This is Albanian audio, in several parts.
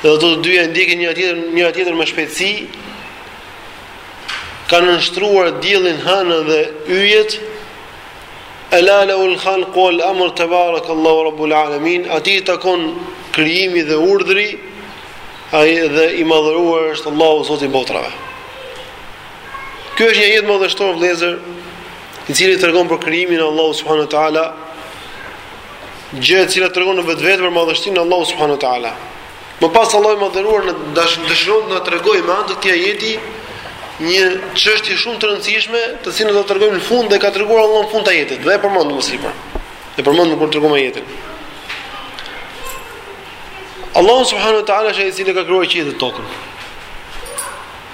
Dhe ato të dyja e ndjekin njëra tjetrën, njëra tjetrën me shpejtësi. Kanë nënshtruar diellin hënën dhe yjet. Ala lahul khalq wal amr tabarakallahu rabbul alamin. Atij i takon krijimi dhe urdhri. Dhe i madhëruar është Allahu Zoti i botrave. Ky është një ajet madhështor vëllezër, i cili tregon për krijimin e Allahut subhanahu wa taala, gjë e cila tregon në vetvete për madhështinë e Allahut subhanahu wa taala. Më pas Allahu i madhëruar na dëshiron të na tregojë me anë të këtij ajeti një çështje shumë të rëndësishme, të cilën do ta tregojmë në fund dhe e ka treguar Allahu në fund të ajetit. Dhe e përmendëm më sipër. E përmendëm kur treguam ajetin. Allahu subhanahu wa taala është ai i cili ka krijuar qiellin dhe tokën.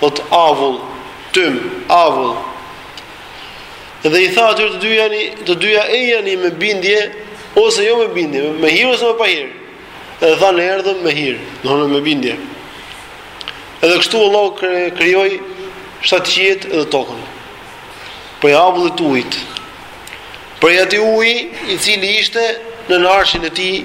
Thotë avull, tym, avull. Dhe i tha atyre të dyja, të dyja ejani me bindje ose jo me bindje, me hir ose me pahir. Edhe thanë erdhëm me hir, domthonë me bindje. Edhe kështu Allahu krijoi shtatë qiejt dhe tokën. Prej avullit të ujit. Prej atij uji i cili ishte nën arshin e tij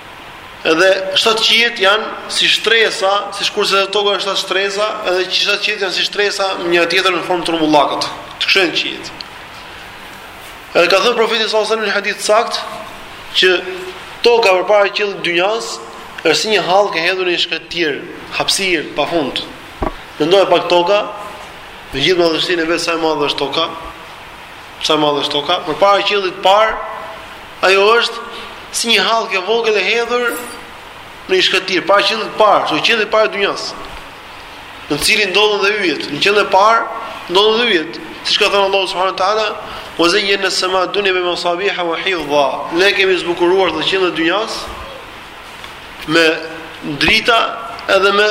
Edhe shtatë qiejt janë si shtresa, sikurse edhe toka është shtatë shtresa, edhe shtatë qiejt janë si shtresa mbi njëra tjetrën në formë të rrumbullakët. Kështu janë qiejt. Edhe ka thënë profeti sallallahu alajhi wasallam në hadith të saktë që toka përpara qiellit të dynjas është si një hallkë e hedhur në një shkretëtirë, hapësirë pafund. Mendo pak toka, me gjithë madhështinë e vet sa e madhe është toka, Sa e madhe është toka? Përpara qiellit të parë, ajo është si një hallkë e vogël e hedhur në një shkretëtirë, para qiellit të parë, është qielli i parë i dynjas. Në të cilin ndodhen dhe yjet, në qiellin e parë ndodhen dhe yjet. Siç ka thënë Allahu subhanahu wa taala, "Wa zayyana as-samaa ad-dunya bi masabiha wa hifdha." Ne kemi zbukuruar qiellin e dynjas me drita edhe me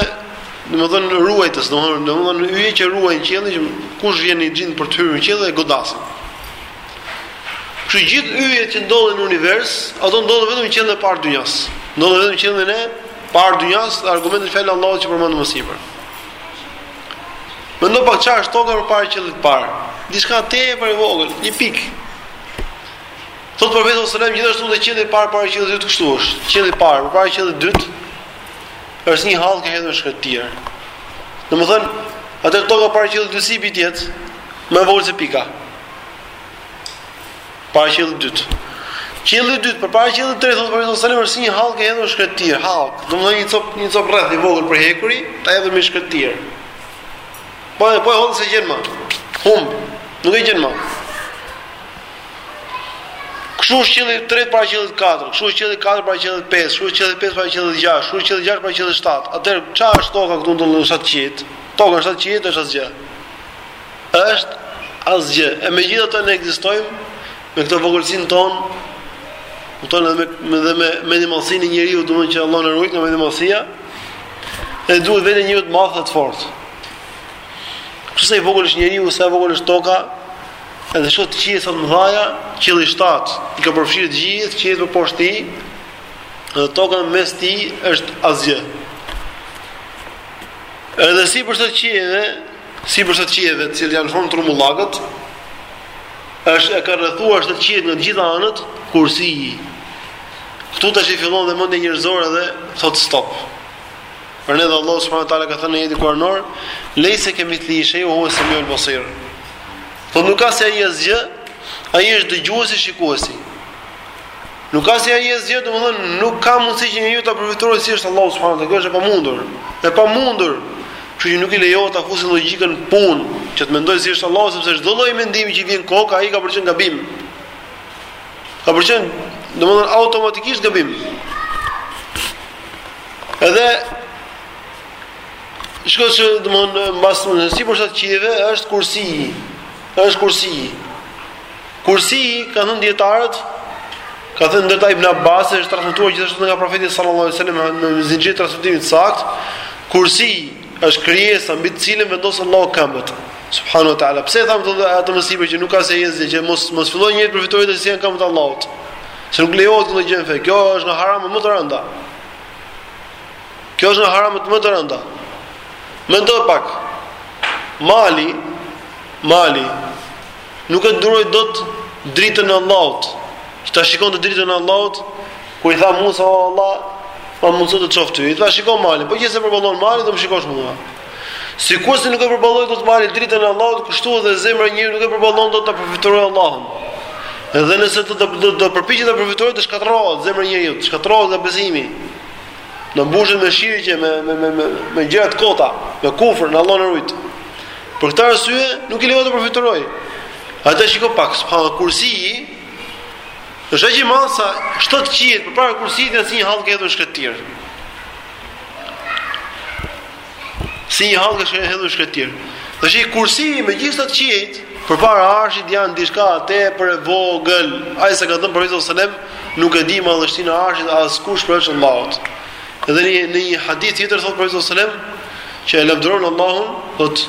domethënë ruajtës, domethënë domethënë yje që ruajnë qiellin që kush vjen një xhin për të hyrë në qiell e godasin. Kështu gjithë yjet që ndodhen në univers, ato ndodhen vetëm në qiellin e parë të dynjas. Ndodhen vetëm në qiellin e parë të dynjas, argumenti fjala e Allahut që përmendëm më sipër. Mendo pak çfarë është toka përpara qiellit të parë. Diçka tepër e vogël, një pikë. Thotë profeti sallallahu alajhi wasallam gjithashtu dhe qielli i parë para qiellit të dytë kështu është. Qielli i parë para qiellit të dytë është një hallkë e hedhur në shkretëtirë. Domethënë, atëherë toka para qiellit të dytë si bie të jetë, më e vogël se pika. Para qiellit të dytë. Qielli i dytë përpara qiellit të tretë thotë profeti sallallahu alajhi wasallam është si një hallkë e hedhur në shkretëtirë, hallkë. Domethënë një copë një copë rreth i vogël prej hekuri, ta hedhim në shkretëtirë. Po po e hodhe s'e gjen më. Humb, nuk e gjen më. Kështu është qielli 3 para qiellit 4, kështu është qielli 4 para qiellit 5, kështu është qielli 5 para qiellit 6, kështu është qielli 6 para qiellit 7. Atëherë çfarë është toka këtu në shtatë qiejt? Toka te shtatë qiejt është asgjë. Është asgjë. E megjithatë ne ekzistojmë me këtë vogëlsinë tonë, kupton edhe me dhe me mendjemadhësinë e njeriut, domethënë që Allahu na ruajt nga mendjemadhësia. I duket vetja njeriut i madh, i fortë. Kështu sa i vogël është njeriu, sa e vogël është toka, Edhe shtatë qiejt të mëdha, qielli i shtatë, i ka përfshirë të gjithë qiejt përposhtë tij, dhe toka në mes tij është asgjë. Edhe sipër shtatë qiejve, sipër shtatë qiejve, të cilët janë në formë të rrumbullakët, është i ka rrethuar shtatë qiejt në të gjitha anët, kursi. Këtu tashi fillon dhe mendja njerëzore dhe thotë stop. Prandaj dhe Allahu subhanahu wa taala ka thënë në ajetin kuranor, "Lejse kemithlihi shej, wa huwa samiul basir." Po nuk ka si ai asgjë, ai është dëgjuesi, shikuesi. Nuk ka si ai asgjë, domethënë nuk ka mundësi që njeriu ta përfytyrojë si është Allahu subhanahu wa taala, kjo është e pamundur. E pamundur. Kështu që nuk i lejohet ta fusin logjikën në punë, që të mendojë si është Allahu sepse çdo lloj mendimi që i vjen në kokë, ai ka për të qenë gabim. Ka për të qenë, domethënë automatikisht gabim. Edhe Kështu që domethënë mbas, sipër shtatë qiejve, është kursi, është kursi. Kursi, kanë thënë dijetarët, ka thënë ndër ta Ibn Abbas, është transmetuar gjithashtu nga profeti sallallahu alaihi wasallam me zinxhir transmetimi të saktë, kursi është krijesa mbi të cilën vendos Allahu këmbët. Subhanahu wa ta'ala. Pse e thamë edhe atë më sipër që nuk ka si ai asgjë, që mos, mos fillojë njeriu të përfytyrojë si janë këmbët e Allahut. Se nuk lejohet kjo gjë në fe. Kjo është nga haramet më të rënda. Kjo është nga haramet më të rënda. Mendo pak. Mali, mali nuk e duroi dot dritën e Allahut. Që ta shikonte dritën e Allahut, kur i tha Musa, "O Allah, ma mundëso të të shoh ty." I tha, "Shiko malin, po qe se e përballon mali, do më shikosh mua." Sikurse nuk e përballoi dot mali dritën e Allahut, kështu edhe zemra e njeriut nuk e përballon dot ta përfytyrojë Allahun. Edhe nëse do të do të përpiqet ta përfytyrojë, do shkatërrohet zemra e njeriut, do shkatërrohet nga besimi. Do mbushet me shirqe, me me me me, me gjëra të kota, me kufër, Allahu na ruajt. Për këtë arsye nuk i lejohet të përfytyrojë. Atëherë shiko pak, pra kursi. Është aq i madh sa shtatë qiejt përpara kursit janë si një hallkë e hedhur në shkretëtirë. Si një hallkë e hedhur në shkretëtirë. Tashi kursi me gjithë shtatë qiejt, përpara arshit janë diçka tepër e vogël. Aq sa ka thënë profeti sallallahu alajhi wasallam, nuk e di madhështinë e arshit askush përveç Allahut. Dhe në një hadith tjetër thotë profeti sallallahu alajhi wasallam që e lavdëron Allahun, thotë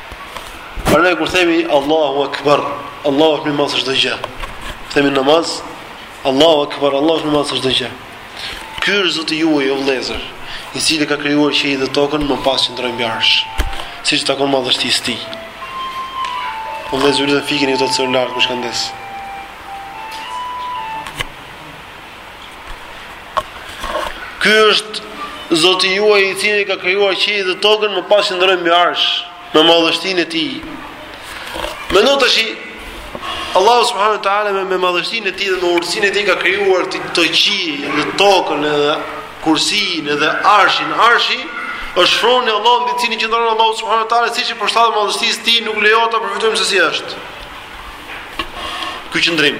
Prandaj kur themi Allahu Akbar, Allahu është më i madh se çdo gjë. Themi namaz, Allahu Akbar, Allahu është më i madh se çdo gjë. Ky është Zoti juaj, o vëllezër, i cili ka krijuar qiellin dhe tokën, më pas qëndroi mbi arsh, siç takon madhështisë tij. O vëllezër, ju lutem fikeni këto celular kush ka ndesë. Ky është Zoti juaj i cili ka krijuar qiellin dhe tokën, më pas qëndroi mbi arsh me madhështinë e tij. Mendo tash Allahu subhanahu wa taala me, me madhështinë e tij dhe me urtësinë e tij ka krijuar këto qiell dhe tokën edhe kursin edhe arshin. Arshi është froni i Allahut mbi të cilin qëndron Allahu subhanahu wa taala siç i përshtatet madhështisë tij, nuk lejohet ta përfytyrojmë se si është. Ky qëndrim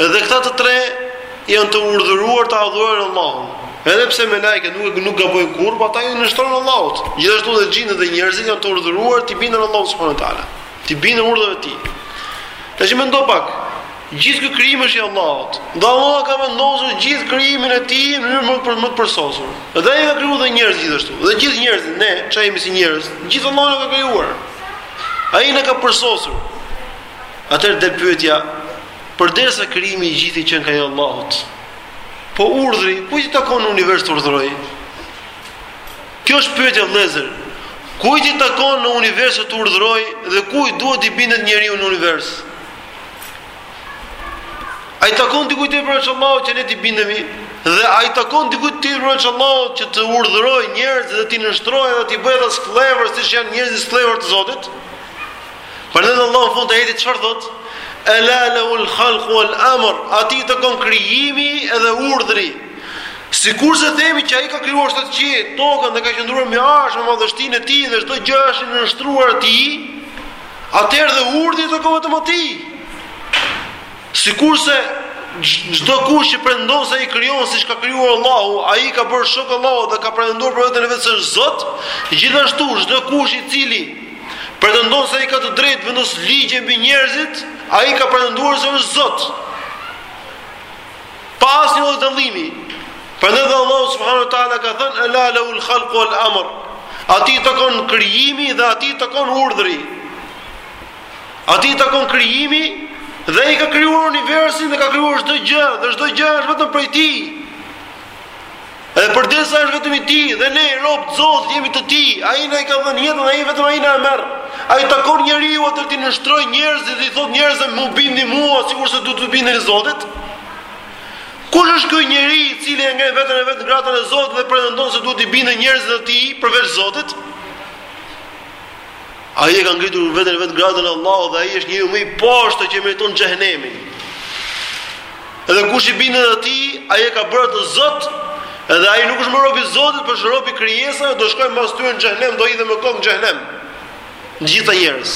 Edhe këta të tre janë të urdhëruar të adhurojnë Allahun. Edhe pse melaiket nuk nuk gabojnë kurrë, por ata i nënshtrohen Allahut. Gjithashtu dhe xhinët dhe njerëzit janë të urdhëruar t'i binden Allahut subhanuhu teala, t'i binden urdhrave të tij. Tash mendo pak, gjithë ky krijim është i Allahut. Dhe Allah ka vendosur gjithë krijimin e tij në mënyrë më për më të përsosur. Dhe ai ka krijuar dhe njerëz gjithashtu. Dhe gjithë njerëzit ne çka jemi si njerëz, gjithë Allahu na ka krijuar. Ai na ka përsosur. Atëherë del pyetja, Përderisa krijimi i gjithi qenka i Allahut. Po urdhri, kujt i takon në univers të urdhërojë? Kjo është pyetja vëllezër. Kujt i takon në univers të urdhërojë dhe kujt duhet t'i bindet njeriu në univers? A i takon dikujt përveç Allahut që ne t'i bindemi? Dhe a i takon dikujt përveç Allahut që të urdhërojë njerëzit dhe t'i nënshtrojë dhe t'i bëjë skllevër, siç janë njerëzit skllevër të Zotit? Prandaj dhe Allahu në fund të ajetit çfarë thotë? Ela lahul khalqu wal amr, atij i takon krijimi edhe urdhri. Sikurse themi që ai ka krijuar shtatë qiejt, tokën dhe ka qëndruar mbi arsh me madhështinë e tij dhe çdo gjë është e nënshtruar atij, atëherë dhe urdhri i takon vetëm atij. Sikurse çdo kush që pretendon se ai krijon siç ka krijuar Allahu, ai ka bërë shok Allahut dhe ka pretenduar për veten e vet se është Zot, gjithashtu çdo kush i cili pretendon se ai ka të drejtë të vendos ligje mbi njerëzit, ai ka pretenduar se është Zot. Pa asnjë lloj dallimi. Prandaj dhe Allahu subhanahu wa taala ka thënë ala lahul khalqu wal amr. Atij i takon krijimi dhe atij i takon urdhri. Atij i takon krijimi dhe ai ka krijuar universin dhe ka krijuar çdo gjë, dhe çdo gjë është vetëm prej tij. Edhe përderisa është vetëm i tij dhe ne rob të Zotit jemi të tij. Ai na i ka dhënë jetën, ai vetëm ai na e merr. A i takon njeriut atëherë t'i nënshtrojë njerëzit dhe t'i thotë njerëzve m'u bindni mua sikurse duhet t'i bindeni Zotit. Kush është ky njeri i cili e ngre veten e vet në gradën e Zotit dhe pretendon se duhet t'i binden njerëzit atij përveç Zotit? Ai e ka ngritur veten e vet në gradën e Allahut dhe ai është njeriu më i poshtër që meriton xhehenemin. Edhe kush i bindet atij, ai e ka bërë atë zot, edhe ai nuk është më rob i Zotit, por është rob i krijesave, do shkojë mas tyre në xhehenem, do hidhet me kokë në xhehenem. Të gjitha njerëz.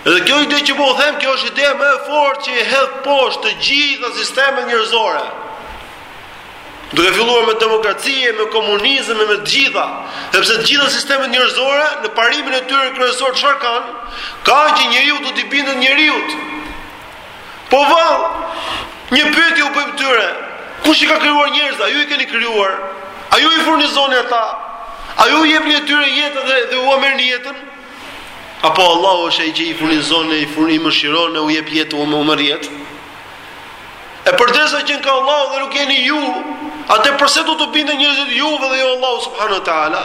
Edhe kjo ide që po u them, kjo është ideja më e fortë që i hedh poshtë të gjitha sistemet njerëzore. Duke filluar me demokracinë, me komunizëm e me të gjitha, sepse të gjitha sistemet njerëzore në parimin e tyre kryesor çfarë kanë? Kanë që njeriu do t'i bindet njeriut. Po vallë, një pyetje u bëjmë atyre, kush i ka krijuar njerëzit? A ju i keni krijuar? A ju i furnizoni ata? A ju u jepni atyre jetën dhe dhe ua merrni jetën? Apo Allahu është ai që i furnizon, i furni, i mëshiron, u jep jetë, u merr jetë? E përderisa qenka Allahu dhe nuk jeni ju, atëherë përse do t'u binden njerëzit juve dhe jo Allahut subhanahu wa taala?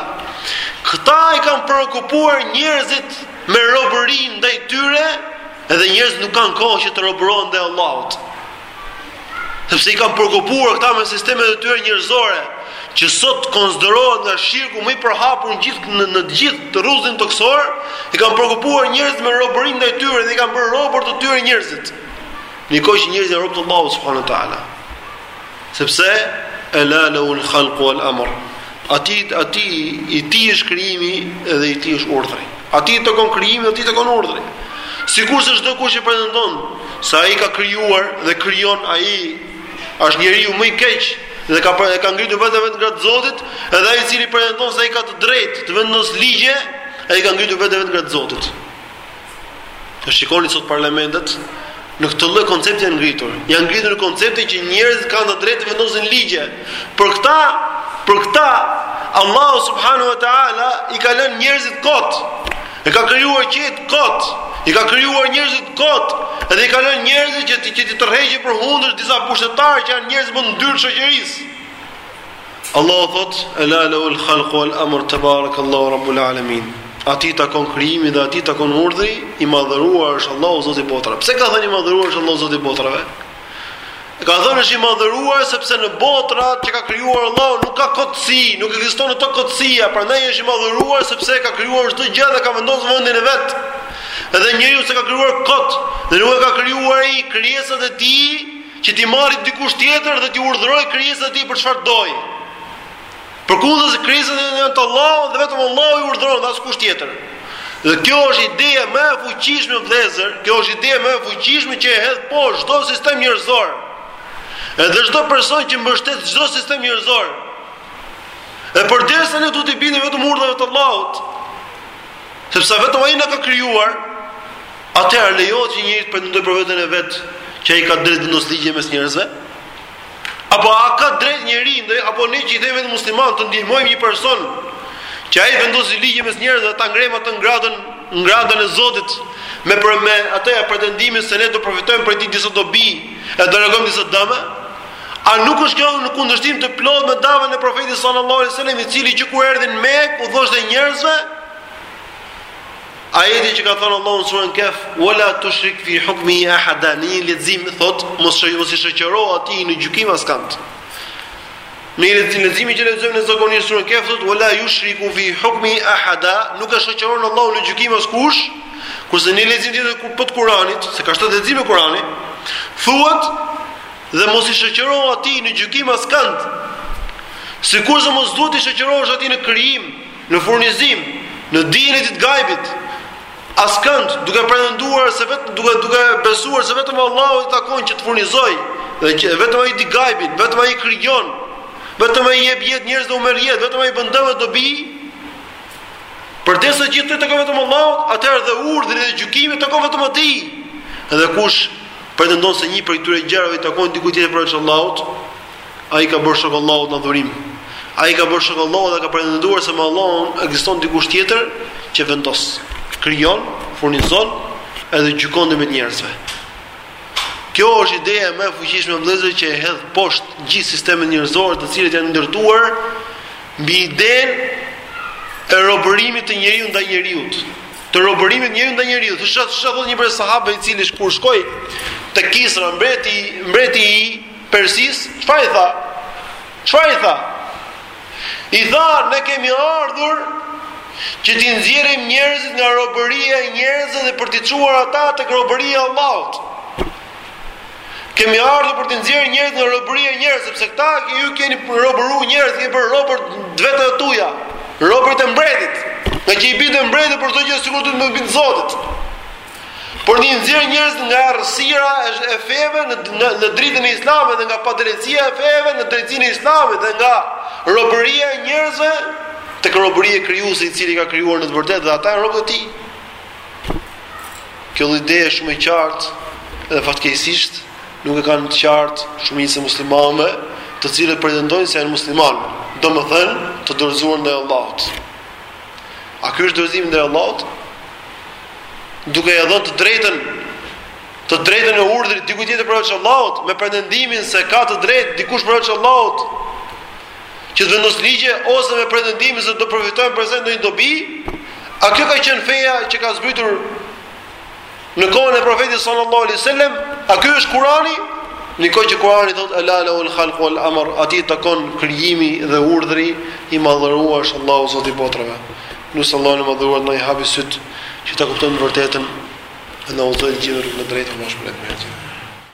Këta i kanë preokupuar njerëzit me robëri ndaj tyre, edhe njerëzit nuk kanë kohë që të robërohen ndaj Allahut. Sepse i kanë preokupuar këta me sistemet e tyre njerëzore, që sot konsiderohet nga shirku më i përhapur në gjithë në, në të gjithë rruzullin tokësor, i kanë preokupuar njerëzit me robëri ndaj tyre dhe i kanë bërë robër të tyre njerëzit. Ndërkohë që njerëzit janë robër të Allahut subhanahu wa taala. Sepse ela lahul khalq wal amr. Atij, atij, i tij është krijimi dhe i tij është urdhri. Atij i takon krijimi dhe atij i takon urdhri. Sikurse çdokush që pretendon se ai ka krijuar dhe krijon ai është njeriu më i keq dhe ka, e ka ngritur veten e vet në gradë të Zotit, edhe ai i cili pretendon se ai ka të drejtë të vendosë ligje, ai ka ngritur veten e vet në gradë të Zotit. Po shikoni sot parlamentet në këtë lloj koncepti janë ngritur. Janë ngritur në konceptin që njerëzit kanë të drejtë të vendosin ligje. Për këtë, për këtë Allahu subhanahu wa taala i ka lënë njerëzit kot. I ka krijuar qiejt kot. I ka krijuar njerëzit kot, edhe i ka lënë njerëzit që t'i që t'i tërheqin për hundësh disa pushtetarë që janë njerëz më të ndyrë të shoqërisë. Allahu thotë, "Ela lahu al-khalq wal-amr tabarakallahu rabbul alamin." Atij i takon krijimi dhe atij i takon urdhri, i madhëruar është Allahu Zoti i botëve. Pse ka thënë i madhëruar është Allahu Zoti i botrave? E ka thënë është i madhëruar sepse në botët që ka krijuar Allahu nuk ka kotësi, nuk ekziston te ato kotësia, prandaj është i madhëruar sepse ka krijuar çdo gjë dhe e ka vendosur në vendin e vet. Edhe njeriun s'e ka krijuar kot, dhe nuk e ka krijuar ai krijesat e tij, që t'i marri dikush tjetër dhe t'i urdhërojë krijesat e tij për çfarë dojë. Përkundër se krijesat e tij janë të Allahut dhe vetëm Allahu i urdhëron dhe askush tjetër. Dhe kjo është ideja më e fuqishme vëllezër, kjo është ideja më e fuqishme që e hedh poshtë çdo sistem njerëzor. Edhe çdo person që mbështet çdo sistem njerëzor. E përderisa ne duhet të bindemi vetëm urdhrave të Allahut, sepse vetëm ai na ka krijuar, Atëherë a lejohet që njeriu të pretendojë për veten e vet që ai ka të drejtë të vendosë ligje mes njerëzve? Apo a ka të drejtë njeriu ndaj apo ne që i themi vetes musliman të ndihmojmë një person që ai të vendosë ligje mes njerëzve ta ngremë atë në gradën në gradën e Zotit me për me atë ja pretendimin se ne do përfitojmë prej tij disa dobi e do largojmë disa dëme a nuk është kjo në kundërshtim të plotë me davën e profetit sallallahu alajhi wasallam i cili që kur erdhi në Mekë u thoshte njerëzve Ajeti që ka thënë Allahu në surën Kehf, "Wala tushrik fi hukmi ahada", në një lexim thotë, "Mos shoj, mos i shoqëro atij në gjykim askënd." Në një lexim, leximi që lexojmë ne zakonisht surën Kehf thotë, "Wala yushriku fi hukmi ahada", nuk e shoqëron Allahu në gjykim askush. Kurse në një lexim tjetër ku po të Kuranit, se ka shtatë lexime Kurani, thuhet, "Dhe mos i shoqëro atij në gjykim askënd." Sikurse mos duhet të shoqërosh atij në krijim, në furnizim, në dijen e të gajbit, askënd duke pretenduar se vetë duke duke besuar se vetëm Allahut i takon që të furnizojë dhe që vetëm ai di gajbin, vetëm ai krijon, vetëm ai jep jetë njerëzve u merr jetën, vetëm ai bën dëm e dobi. Përderisa gjithë kjo i takon vetëm Allahut, atëherë dhe urdhri dhe gjykimi i takon vetëm atij. Dhe kush pretendon se një prej këtyre gjërave i takon dikujt tjetër përveç Allahut, Ai i ka bërë shok Allahut në adhurim. Ai i ka bërë shok Allahut dhe ka pretenduar se me Allahun ekziston dikush tjetër që vendos, krijon, furnizon edhe gjykon ndërmjet njerëzve. Kjo është ideja më e fuqishme vëllezër që e hedh poshtë gjithë sistemet njerëzore, të cilat janë ndërtuar mbi idenë e robërimit të njeriut ndaj njeriut. Të robërimit të njeriut ndaj njeriut. Të shoh shoh një prej sahabëve i cili kur shkoi te Kisra, mbreti, mbreti i Persisë, çfarë i tha? Çfarë i tha? I tha, ne kemi ardhur që t'i nxjerrim njerëzit nga robëria e njerëzve dhe për t'i çuar ata tek robëria e Allahut. Kemi ardhur për të nxjerrë njerëzit nga robëria e njerëzve, sepse këta që ju i keni robëru njerëzit, i keni bërë robër vetes tuaj, robërit e mbretit. Ngaqë i binden mbretit për çdo gjë sikur t'i binden Zotit. Por t'i nxjerrë njerëzit nga errësira e feve në në, në dritën e Islamit dhe nga padrejtësia e feve në drejtësinë e Islamit dhe nga robëria e njerëzve tek robëria e krijuesit i cili ka krijuar në të vërtetë dhe ata janë robët e tij. Kjo ide është shumë e qartë dhe fatkeqësisht nuk e kanë të qartë shumica e muslimanëve, të cilët pretendojnë se janë muslimanë, domethënë të dorëzuar ndaj Allahut. A ky është dorëzimi ndaj Allahut? duke ia dhënë të drejtën të drejtën e urdhrit diku tjetër përveç Allahut, me pretendimin se ka të drejtë dikush përveç Allahut që të vendos ligje ose me pretendimin se do të përfitojnë prej saj ndonjë dobi, a kjo ka qenë feja që ka zbritur në kohën e profetit sallallahu alaihi wasallam, a ky është Kurani? Ndërkohë që Kurani thot ala lahul khalq wal amr, atij i takon krijimi dhe urdhri i madhëruar është Allahu Zoti i botrave. Lus Allahun e Madhëruar të na i hapi sytë që ta kuptojmë të vërtetën dhe të na udhëzojë të gjithë në rrugën e drejtë, Allahu shpërbleftë të gjithë.